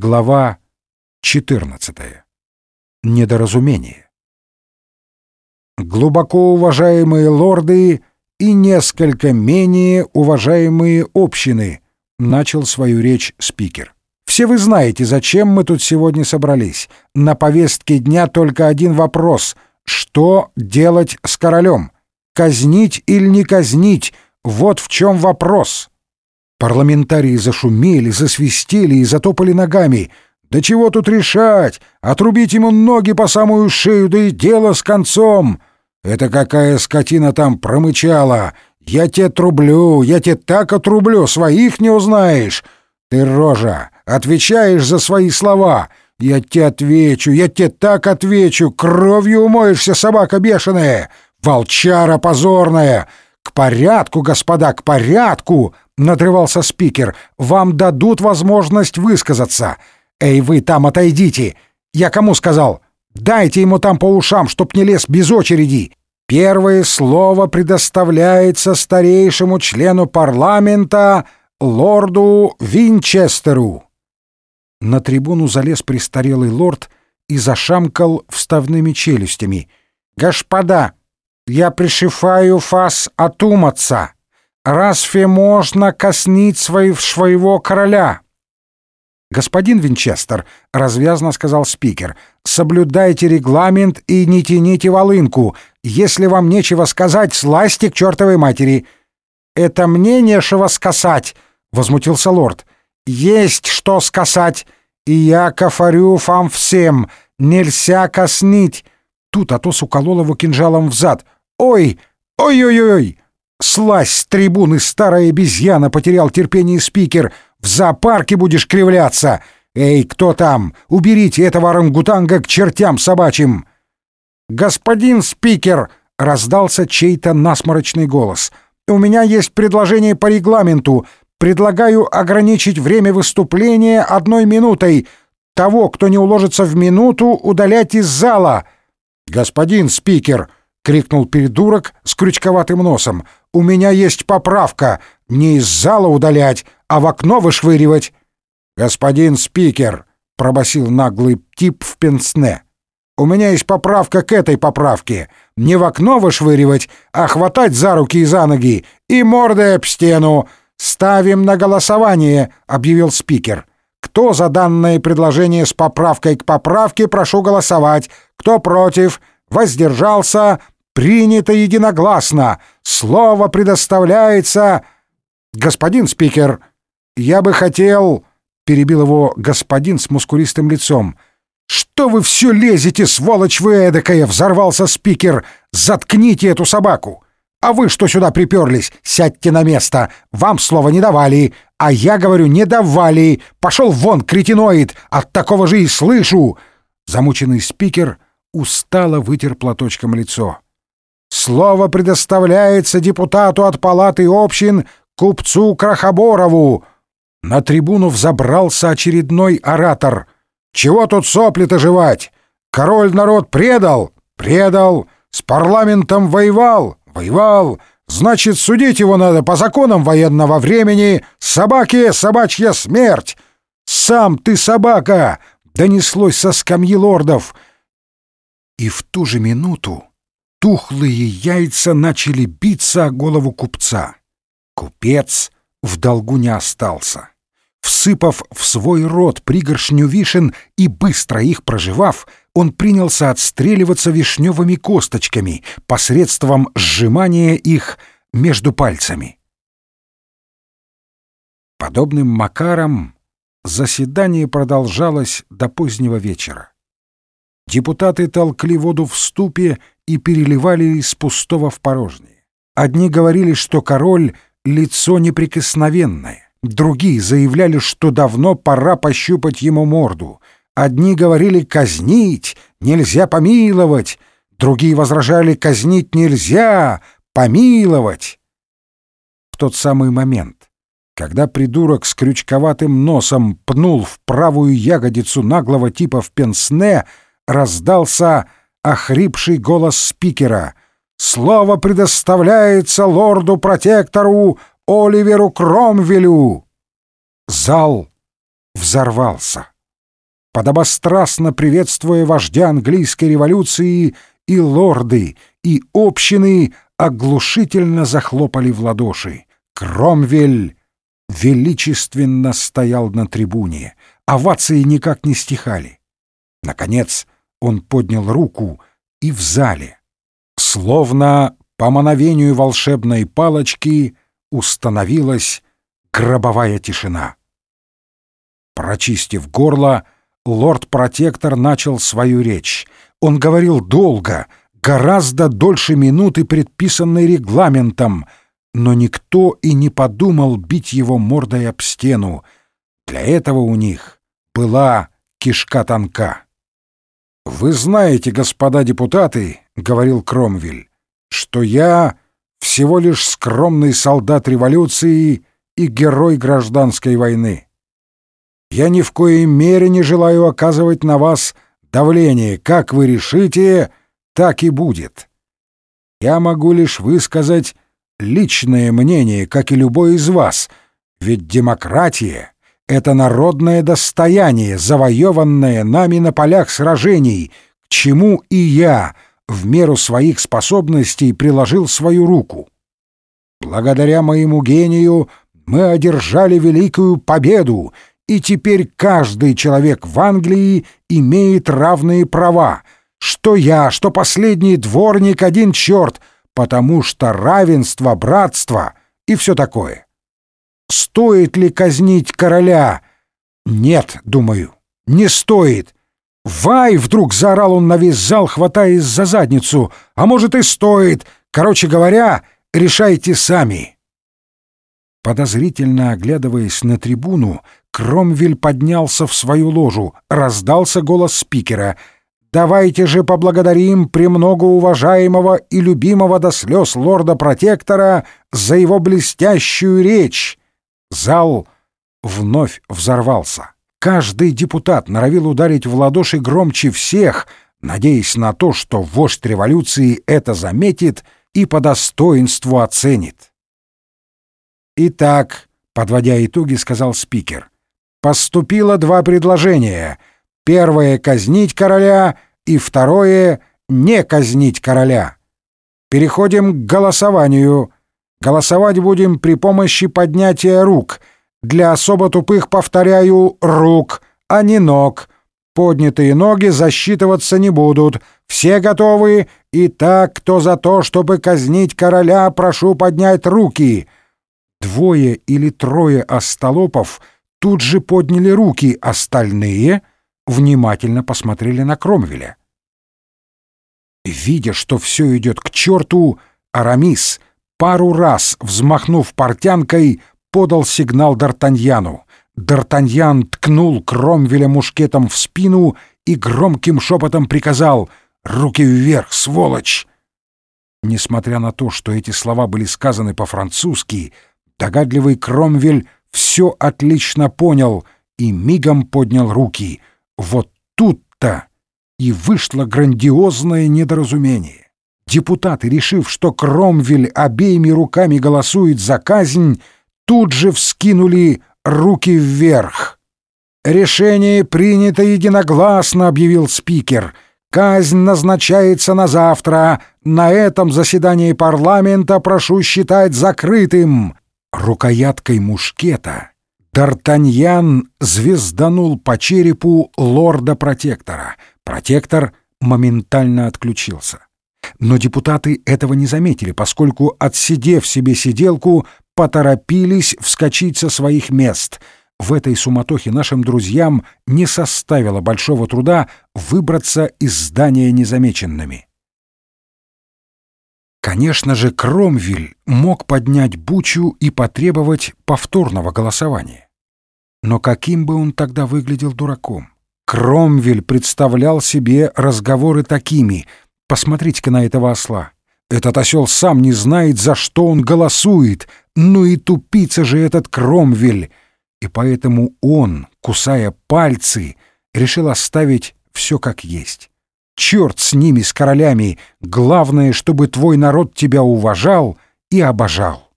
Глава 14. Недоразумение. Глубоко уважаемые лорды и несколько менее уважаемые общины, начал свою речь спикер. Все вы знаете, зачем мы тут сегодня собрались. На повестке дня только один вопрос: что делать с королем? Казнить или не казнить? Вот в чем вопрос. Парламентарии зашумели, засвистели и затопали ногами. «Да чего тут решать? Отрубить ему ноги по самую шею, да и дело с концом!» «Это какая скотина там промычала! Я тебе трублю, я тебе так отрублю, своих не узнаешь! Ты, рожа, отвечаешь за свои слова! Я тебе отвечу, я тебе так отвечу! Кровью умоешься, собака бешеная! Волчара позорная! К порядку, господа, к порядку!» надрывался спикер. «Вам дадут возможность высказаться. Эй, вы там отойдите! Я кому сказал? Дайте ему там по ушам, чтоб не лез без очереди!» Первое слово предоставляется старейшему члену парламента, лорду Винчестеру. На трибуну залез престарелый лорд и зашамкал вставными челюстями. «Господа, я пришифаю фас отуматься!» разве можно коснить своего короля?» «Господин Винчестер», — развязно сказал спикер, — «соблюдайте регламент и не тяните волынку. Если вам нечего сказать, сласти к чертовой матери». «Это мне нечего сказать», — возмутился лорд. «Есть что сказать, и я кафарю вам всем. Нельзя коснить». Тут Атос уколол его кинжалом в зад. «Ой! Ой-ой-ой!» «Слазь с трибуны, старая обезьяна!» — потерял терпение спикер. «В зоопарке будешь кривляться! Эй, кто там? Уберите этого орангутанга к чертям собачьим!» «Господин спикер!» — раздался чей-то насморочный голос. «У меня есть предложение по регламенту. Предлагаю ограничить время выступления одной минутой. Того, кто не уложится в минуту, удалять из зала». «Господин спикер!» — крикнул передурок с крючковатым носом. «У меня есть поправка. Не из зала удалять, а в окно вышвыривать». «Господин спикер», — пробасил наглый тип в пенсне, «у меня есть поправка к этой поправке. Не в окно вышвыривать, а хватать за руки и за ноги и мордой об стену. Ставим на голосование», — объявил спикер. «Кто за данное предложение с поправкой к поправке, прошу голосовать. Кто против?» воздержался, принято единогласно. Слово предоставляется... Господин спикер, я бы хотел... Перебил его господин с мускулистым лицом. «Что вы все лезете, сволочь вы эдакая!» — взорвался спикер. «Заткните эту собаку! А вы что сюда приперлись? Сядьте на место! Вам слова не давали, а я говорю, не давали! Пошел вон, кретиноид! От такого же и слышу!» Замученный спикер устало вытер платочком лицо. «Слово предоставляется депутату от палаты общин купцу Крахоборову!» На трибуну взобрался очередной оратор. «Чего тут сопли-то жевать? Король народ предал? Предал! С парламентом воевал? Воевал! Значит, судить его надо по законам военного времени! Собаке собачья смерть! Сам ты собака!» Донеслось со скамьи лордов — и в ту же минуту тухлые яйца начали биться о голову купца. Купец в долгу не остался. Всыпав в свой рот пригоршню вишен и быстро их проживав, он принялся отстреливаться вишневыми косточками посредством сжимания их между пальцами. Подобным макаром заседание продолжалось до позднего вечера. Депутаты толкли воду в ступе и переливали из пустого в порожнее. Одни говорили, что король — лицо неприкосновенное, другие заявляли, что давно пора пощупать ему морду. Одни говорили «казнить, нельзя помиловать», другие возражали «казнить нельзя, помиловать». В тот самый момент, когда придурок с крючковатым носом пнул в правую ягодицу наглого типа в пенсне — раздался охрипший голос спикера. «Слово предоставляется лорду-протектору Оливеру Кромвелю!» Зал взорвался. подобострастно приветствуя вождя английской революции, и лорды, и общины оглушительно захлопали в ладоши. Кромвель величественно стоял на трибуне, овации никак не стихали. Наконец он поднял руку, и в зале, словно по мановению волшебной палочки, установилась гробовая тишина. Прочистив горло, лорд-протектор начал свою речь. Он говорил долго, гораздо дольше минуты, предписанной регламентом, но никто и не подумал бить его мордой об стену. Для этого у них была кишка тонка. «Вы знаете, господа депутаты, — говорил Кромвель, — что я всего лишь скромный солдат революции и герой гражданской войны. Я ни в коей мере не желаю оказывать на вас давление. Как вы решите, так и будет. Я могу лишь высказать личное мнение, как и любой из вас, ведь демократия — это народное достояние, завоеванное нами на полях сражений, к чему и я в меру своих способностей приложил свою руку. Благодаря моему гению мы одержали великую победу, и теперь каждый человек в Англии имеет равные права, что я, что последний дворник один черт, потому что равенство, братство и все такое. Стоит ли казнить короля? Нет, думаю, не стоит. «Вай!» — вдруг заорал он на весь зал, хватаясь за задницу. «А может, и стоит. Короче говоря, решайте сами». Подозрительно оглядываясь на трибуну, Кромвель поднялся в свою ложу. Раздался голос спикера. «Давайте же поблагодарим премного уважаемого и любимого до слез лорда-протектора за его блестящую речь!» Зал вновь взорвался. Каждый депутат норовил ударить в ладоши громче всех, надеясь на то, что вождь революции это заметит и по достоинству оценит. «Итак», — подводя итоги, сказал спикер, — «поступило два предложения. Первое — казнить короля, и второе — не казнить короля. Переходим к голосованию. Голосовать будем при помощи поднятия рук — для особо тупых, повторяю, рук, а не ног. Поднятые ноги засчитываться не будут. Все готовы? Итак, кто за то, чтобы казнить короля, прошу поднять руки. Двое или трое остолопов тут же подняли руки, остальные внимательно посмотрели на Кромвеля. Видя, что все идет к черту, Арамис, пару раз взмахнув портянкой, подал сигнал Д'Артаньяну. Д'Артаньян ткнул Кромвеля мушкетом в спину и громким шепотом приказал «Руки вверх, сволочь!». Несмотря на то, что эти слова были сказаны по-французски, догадливый Кромвель все отлично понял и мигом поднял руки. Вот тут-то и вышло грандиозное недоразумение. Депутаты, решив, что Кромвель обеими руками голосует за казнь, тут же вскинули руки вверх. «Решение принято единогласно», — объявил спикер. «Казнь назначается на завтра. На этом заседании парламента прошу считать закрытым». Рукояткой мушкета Д'Артаньян звезданул по черепу лорда-протектора. Протектор моментально отключился. Но депутаты этого не заметили, поскольку, отсидев себе сиделку, поторопились вскочить со своих мест. В этой суматохе нашим друзьям не составило большого труда выбраться из здания незамеченными. Конечно же, Кромвель мог поднять бучу и потребовать повторного голосования. Но каким бы он тогда выглядел дураком? Кромвель представлял себе разговоры такими «Посмотрите-ка на этого осла. Этот осел сам не знает, за что он голосует. Ну и тупица же этот Кромвель. И поэтому он, кусая пальцы, решил оставить все как есть. Черт с ними, с королями. Главное, чтобы твой народ тебя уважал и обожал.